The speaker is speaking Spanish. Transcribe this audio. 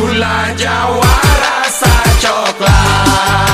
gula jawa rasa coklat